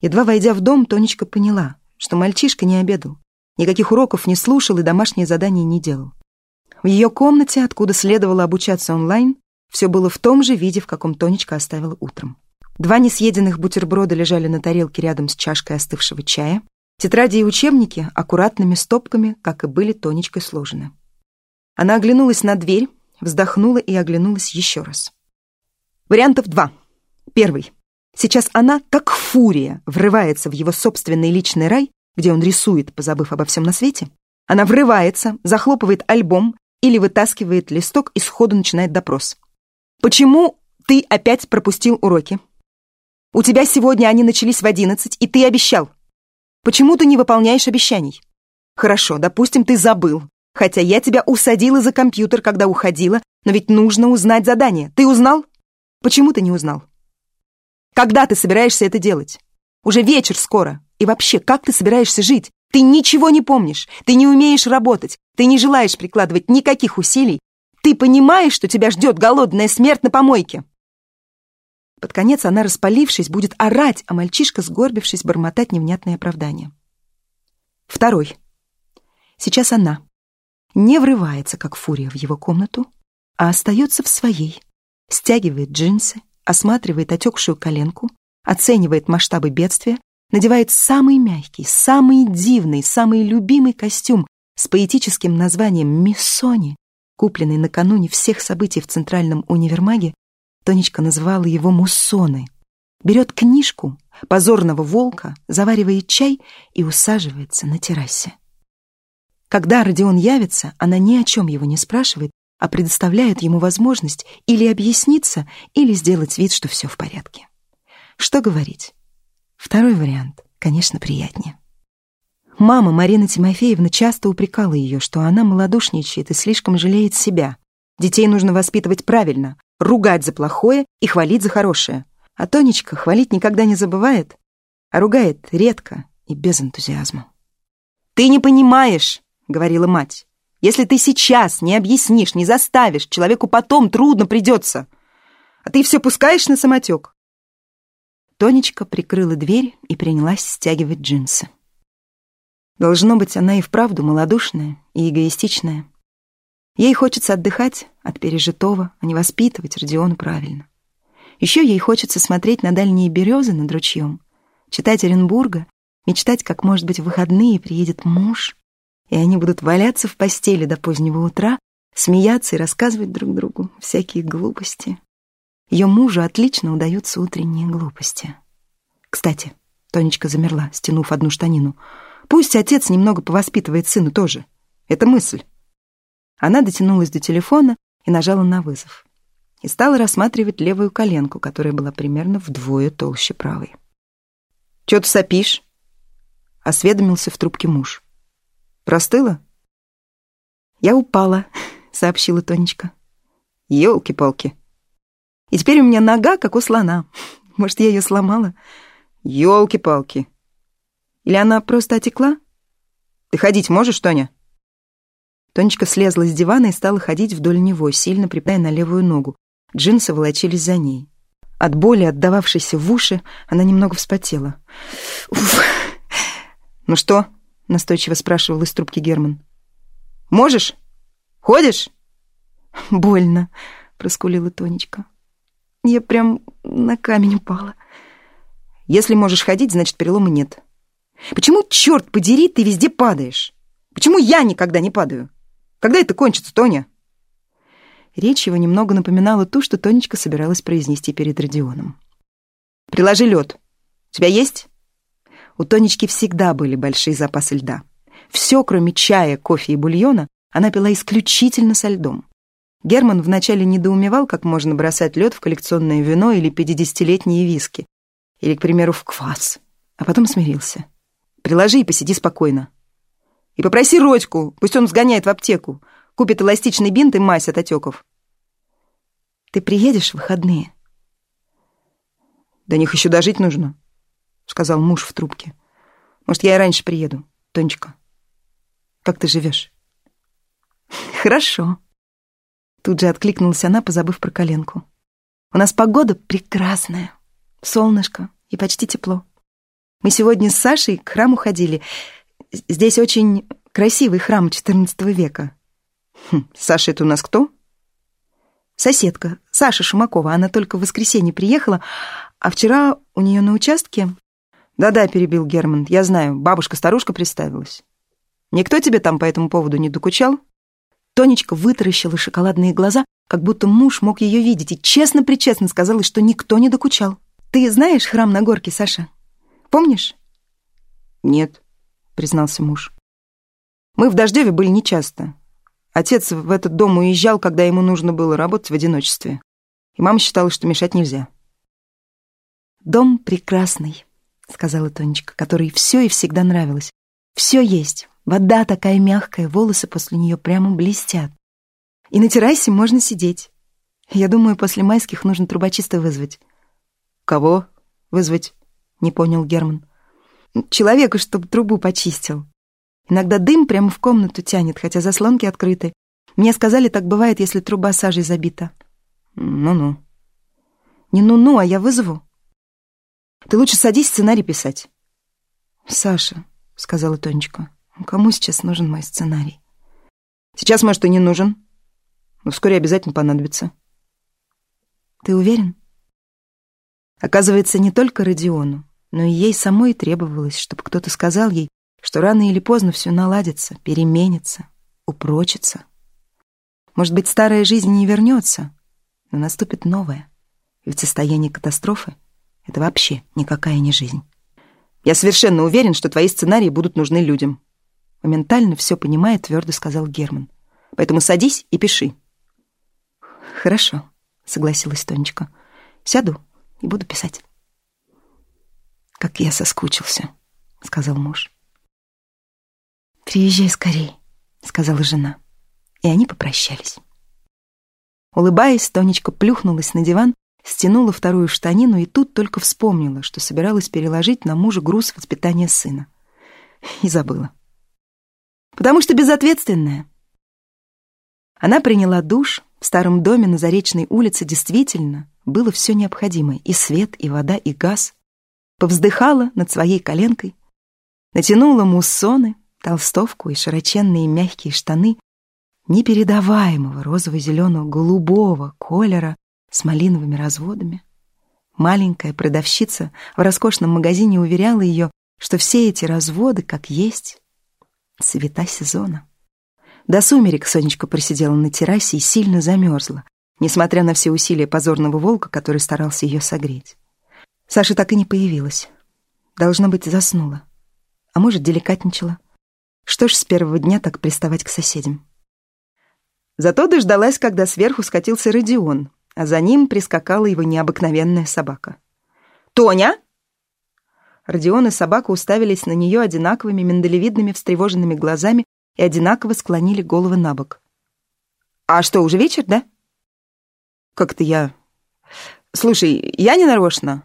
Едва войдя в дом, Тонечка поняла, что мальчишка не обедал, никаких уроков не слушал и домашние задания не делал. В ее комнате, откуда следовало обучаться онлайн, все было в том же виде, в каком Тонечка оставила утром. Два несъеденных бутерброда лежали на тарелке рядом с чашкой остывшего чая. Тетради и учебники аккуратными стопками, как и были Тонечкой сложены. Она оглянулась на дверь, вздохнула и оглянулась еще раз. Вариантов два. Первый. Сейчас она, как фурия, врывается в его собственный личный рай, где он рисует, позабыв обо всем на свете. Она врывается, захлопывает альбом или вытаскивает листок и сходу начинает допрос. «Почему ты опять пропустил уроки? У тебя сегодня они начались в одиннадцать, и ты обещал. Почему ты не выполняешь обещаний? Хорошо, допустим, ты забыл, хотя я тебя усадила за компьютер, когда уходила, но ведь нужно узнать задание. Ты узнал? Почему ты не узнал? Когда ты собираешься это делать? Уже вечер скоро. И вообще, как ты собираешься жить? Ты ничего не помнишь, ты не умеешь работать, ты не желаешь прикладывать никаких усилий, ты понимаешь, что тебя ждет голодная смерть на помойке?» Под конец она, распалившись, будет орать, а мальчишка, сгорбившись, бормотать невнятные оправдания. Второй. Сейчас она не врывается, как фурия, в его комнату, а остается в своей, стягивает джинсы, осматривает отекшую коленку, оценивает масштабы бедствия, надевает самый мягкий, самый дивный, самый любимый костюм с поэтическим названием «Миссони», купленный накануне всех событий в Центральном универмаге, Тонечка называла его «Муссоны». Берет книжку позорного волка, заваривает чай и усаживается на террасе. Когда Родион явится, она ни о чем его не спрашивает, а предоставляет ему возможность или объясниться, или сделать вид, что все в порядке. Что говорить? Второй вариант, конечно, приятнее. Мама Марина Тимофеевна часто упрекала ее, что она малодушничает и слишком жалеет себя. Детей нужно воспитывать правильно, ругать за плохое и хвалить за хорошее. А Тонечка хвалить никогда не забывает, а ругает редко и без энтузиазма. «Ты не понимаешь», — говорила мать. «Если ты сейчас не объяснишь, не заставишь, человеку потом трудно придется. А ты все пускаешь на самотек». Тонечка прикрыла дверь и принялась стягивать джинсы. Должно быть, она и вправду малодушная и эгоистичная. Ей хочется отдыхать от пережитого, а не воспитывать Родиона правильно. Еще ей хочется смотреть на дальние березы над ручьем, читать Оренбурга, мечтать, как, может быть, в выходные приедет муж, и они будут валяться в постели до позднего утра, смеяться и рассказывать друг другу всякие глупости. Ее мужу отлично удаются утренние глупости. Кстати, Тонечка замерла, стянув одну штанину — Пусть отец немного повоспитывает сына тоже. Это мысль. Она дотянулась до телефона и нажала на вызов. И стала рассматривать левую коленку, которая была примерно вдвое толще правой. «Чё ты сопишь?» — осведомился в трубке муж. «Простыла?» «Я упала», — сообщила Тонечка. «Елки-палки!» «И теперь у меня нога, как у слона. Может, я ее сломала?» «Елки-палки!» Или она просто отекла? Ты ходить можешь, Тоня?» Тонечка слезла с дивана и стала ходить вдоль него, сильно припая на левую ногу. Джинсы волочились за ней. От боли, отдававшейся в уши, она немного вспотела. «Уф!» «Ну что?» — настойчиво спрашивал из трубки Герман. «Можешь? Ходишь?» «Больно», — проскулила Тонечка. «Я прям на камень упала». «Если можешь ходить, значит, перелома нет. Почему, черт подери, ты везде падаешь? Почему я никогда не падаю? Когда это кончится, Тоня?» Речь его немного напоминала ту, что Тонечка собиралась произнести перед Родионом. «Приложи лед. У тебя есть?» У Тонечки всегда были большие запасы льда. Все, кроме чая, кофе и бульона, она пила исключительно со льдом. Герман вначале недоумевал, как можно бросать лед в коллекционное вино или пятидесятилетние виски, или, к примеру, в квас, а потом смирился. Приложи и посиди спокойно. И попроси Родьку, пусть он сгоняет в аптеку, купит эластичный бинт и мазь от отеков. Ты приедешь в выходные? До них еще дожить нужно, сказал муж в трубке. Может, я и раньше приеду, Тонечка. Как ты живешь? Хорошо. Тут же откликнулась она, позабыв про коленку. У нас погода прекрасная. Солнышко и почти тепло. Мы сегодня с Сашей к храму ходили. Здесь очень красивый храм XIV века. Хм, Саша это у нас кто? Соседка, Саша Шумакова. Она только в воскресенье приехала, а вчера у нее на участке... Да-да, перебил Герман, я знаю, бабушка-старушка представилась. Никто тебе там по этому поводу не докучал? Тонечка вытаращила шоколадные глаза, как будто муж мог ее видеть, и честно-причестно сказала, что никто не докучал. «Ты знаешь храм на горке, Саша? Помнишь?» «Нет», — признался муж. «Мы в Дождеве были нечасто. Отец в этот дом уезжал, когда ему нужно было работать в одиночестве. И мама считала, что мешать нельзя». «Дом прекрасный», — сказала Тонечка, которой все и всегда нравилось. «Все есть. Вода такая мягкая, волосы после нее прямо блестят. И на террасе можно сидеть. Я думаю, после майских нужно трубочиста вызвать». «Кого вызвать?» — не понял Герман. «Человека, чтобы трубу почистил. Иногда дым прямо в комнату тянет, хотя заслонки открыты. Мне сказали, так бывает, если труба сажей забита». «Ну-ну». «Не ну-ну, а я вызову». Ты лучше садись сценарий писать. Саша, сказала Тонечка, кому сейчас нужен мой сценарий? Сейчас, может, и не нужен. Но вскоре обязательно понадобится. Ты уверен? Оказывается, не только Родиону, но и ей самой требовалось, чтобы кто-то сказал ей, что рано или поздно все наладится, переменится, упрочится. Может быть, старая жизнь не вернется, но наступит новая. Ведь состояние катастрофы это вообще никакая не жизнь. Я совершенно уверен, что твои сценарии будут нужны людям. Моментально все понимая, твердо сказал Герман. Поэтому садись и пиши. Хорошо, согласилась Тонечка. Сяду и буду писать. Как я соскучился, сказал муж. Приезжай скорей, сказала жена. И они попрощались. Улыбаясь, Тонечка плюхнулась на диван Стянула вторую штанину и тут только вспомнила, что собиралась переложить на мужа груз воспитания сына. И забыла. Потому что безответственная. Она приняла душ. В старом доме на Заречной улице действительно было все необходимое. И свет, и вода, и газ. Повздыхала над своей коленкой. Натянула муссоны, толстовку и широченные мягкие штаны непередаваемого розово-зеленого голубого колера с малиновыми разводами. Маленькая продавщица в роскошном магазине уверяла ее, что все эти разводы, как есть, цвета сезона. До сумерек Сонечка просидела на террасе и сильно замерзла, несмотря на все усилия позорного волка, который старался ее согреть. Саша так и не появилась. Должно быть, заснула. А может, деликатничала. Что ж с первого дня так приставать к соседям? Зато дождалась, когда сверху скатился Родион, а за ним прискакала его необыкновенная собака. «Тоня!» Родион и собака уставились на нее одинаковыми миндалевидными встревоженными глазами и одинаково склонили головы на бок. «А что, уже вечер, да?» «Как-то я...» «Слушай, я не нарочно.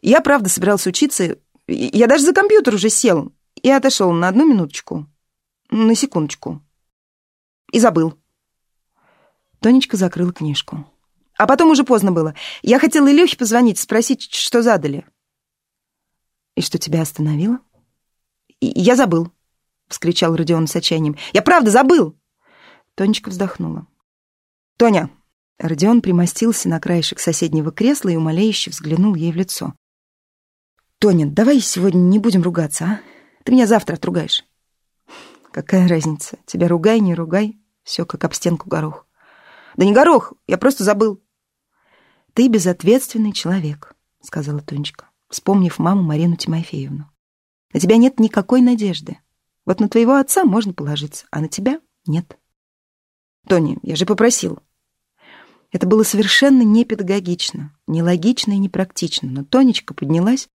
Я правда собирался учиться. Я даже за компьютер уже сел и отошел на одну минуточку. На секундочку. И забыл». Тонечка закрыла книжку. А потом уже поздно было. Я хотела Илюхе позвонить, спросить, что задали. И что тебя остановило? Я забыл, вскричал Родион с отчаянием. Я правда забыл. Тонечка вздохнула. Тоня. Родион примостился на краешек соседнего кресла и умоляюще взглянул ей в лицо. Тоня, давай сегодня не будем ругаться, а? Ты меня завтра отругаешь. Какая разница? Тебя ругай, не ругай. Все как об стенку горох. Да не горох, я просто забыл. «Ты безответственный человек», — сказала Тонечка, вспомнив маму Марину Тимофеевну. «На тебя нет никакой надежды. Вот на твоего отца можно положиться, а на тебя нет». «Тони, я же попросил». Это было совершенно непедагогично, нелогично и непрактично, но Тонечка поднялась,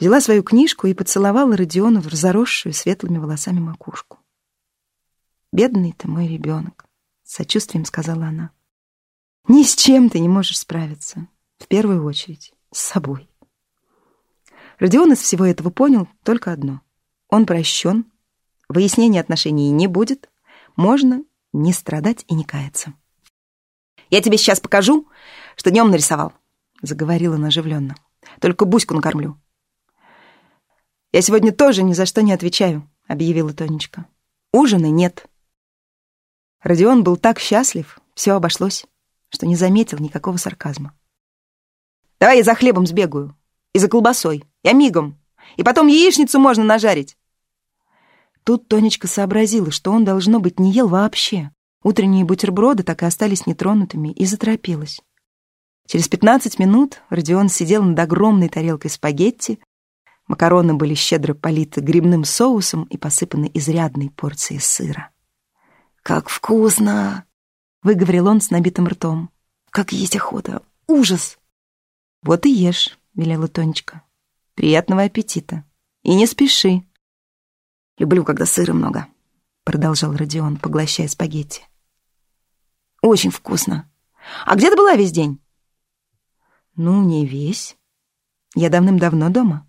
взяла свою книжку и поцеловала Родиона в разоросшую светлыми волосами макушку. «Бедный ты мой ребенок», — с сочувствием сказала она. Ни с чем ты не можешь справиться. В первую очередь, с собой. Родион из всего этого понял только одно. Он прощен, выяснения отношений не будет, можно не страдать и не каяться. «Я тебе сейчас покажу, что днем нарисовал», — заговорила она оживленно. «Только Буську накормлю». «Я сегодня тоже ни за что не отвечаю», — объявила Тонечка. «Ужина нет». Родион был так счастлив, все обошлось, что не заметил никакого сарказма. «Давай я за хлебом сбегаю. И за колбасой. Я мигом. И потом яичницу можно нажарить». Тут Тонечка сообразила, что он, должно быть, не ел вообще. Утренние бутерброды так и остались нетронутыми, и заторопилась. Через пятнадцать минут Родион сидел над огромной тарелкой спагетти. Макароны были щедро политы грибным соусом и посыпаны изрядной порцией сыра. «Как вкусно!» — выговорил он с набитым ртом. «Как есть охота! Ужас!» «Вот и ешь», — велела Тонечка. «Приятного аппетита! И не спеши!» «Люблю, когда сыра много», — продолжал Родион, поглощая спагетти. «Очень вкусно! А где ты была весь день?» «Ну, не весь. Я давным-давно дома».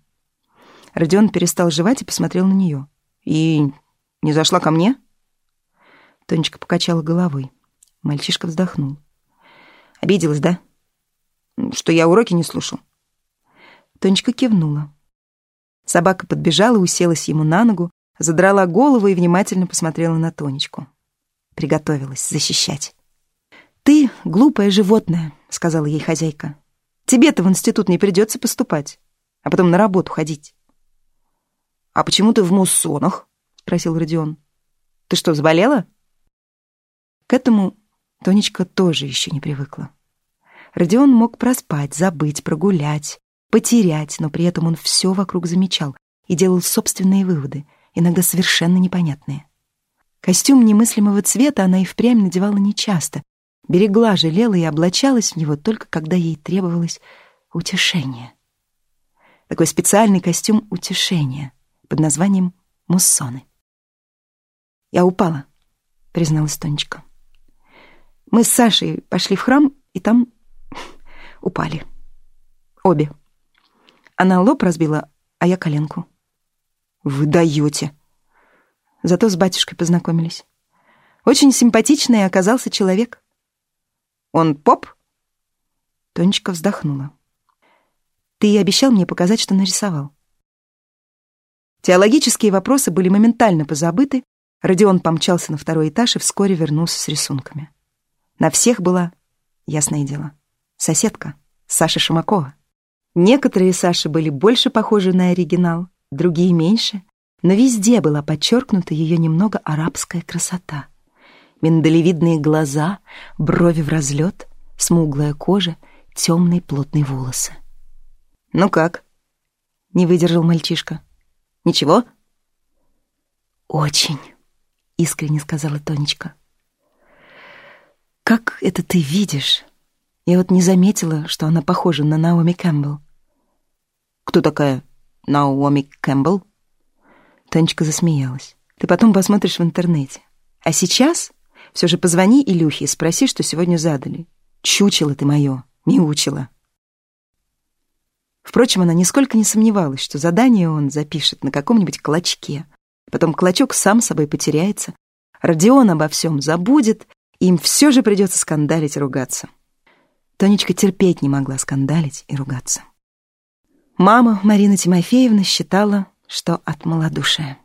Родион перестал жевать и посмотрел на нее. «И не зашла ко мне?» Тонечка покачала головой. Мальчишка вздохнул. «Обиделась, да? Что я уроки не слушал?» Тонечка кивнула. Собака подбежала, уселась ему на ногу, задрала голову и внимательно посмотрела на Тонечку. Приготовилась защищать. «Ты глупое животное», — сказала ей хозяйка. «Тебе-то в институт не придется поступать, а потом на работу ходить». «А почему ты в муссонах?» — спросил Родион. «Ты что, заболела?» К этому Тонечка тоже еще не привыкла. Родион мог проспать, забыть, прогулять, потерять, но при этом он все вокруг замечал и делал собственные выводы, иногда совершенно непонятные. Костюм немыслимого цвета она и впрямь надевала нечасто, берегла, жалела и облачалась в него только когда ей требовалось утешение. Такой специальный костюм утешения под названием муссоны. «Я упала», — призналась Тонечка. Мы с Сашей пошли в храм, и там упали. Обе. Она лоб разбила, а я коленку. Вы даете. Зато с батюшкой познакомились. Очень симпатичный оказался человек. Он поп? Тонечка вздохнула. Ты обещал мне показать, что нарисовал. Теологические вопросы были моментально позабыты. Родион помчался на второй этаж и вскоре вернулся с рисунками. На всех была, ясное дело, соседка Саша Шамакова. Некоторые Саши были больше похожи на оригинал, другие меньше, но везде была подчеркнута ее немного арабская красота. Миндалевидные глаза, брови в разлет, смуглая кожа, темные плотные волосы. «Ну как?» — не выдержал мальчишка. «Ничего?» «Очень», — искренне сказала Тонечка. «Как это ты видишь?» Я вот не заметила, что она похожа на Наоми Кэмпбелл. «Кто такая Наоми Кэмпбелл?» Тонечка засмеялась. «Ты потом посмотришь в интернете. А сейчас все же позвони Илюхе и спроси, что сегодня задали. Чучело ты мое, мяучело». Впрочем, она нисколько не сомневалась, что задание он запишет на каком-нибудь клочке. Потом клочок сам собой потеряется. Родион обо всем забудет, им все же придется скандалить и ругаться. Тонечка терпеть не могла скандалить и ругаться. Мама Марина Тимофеевна считала, что от малодушия.